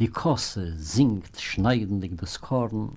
Die Kosse singt schneidendig das Korn,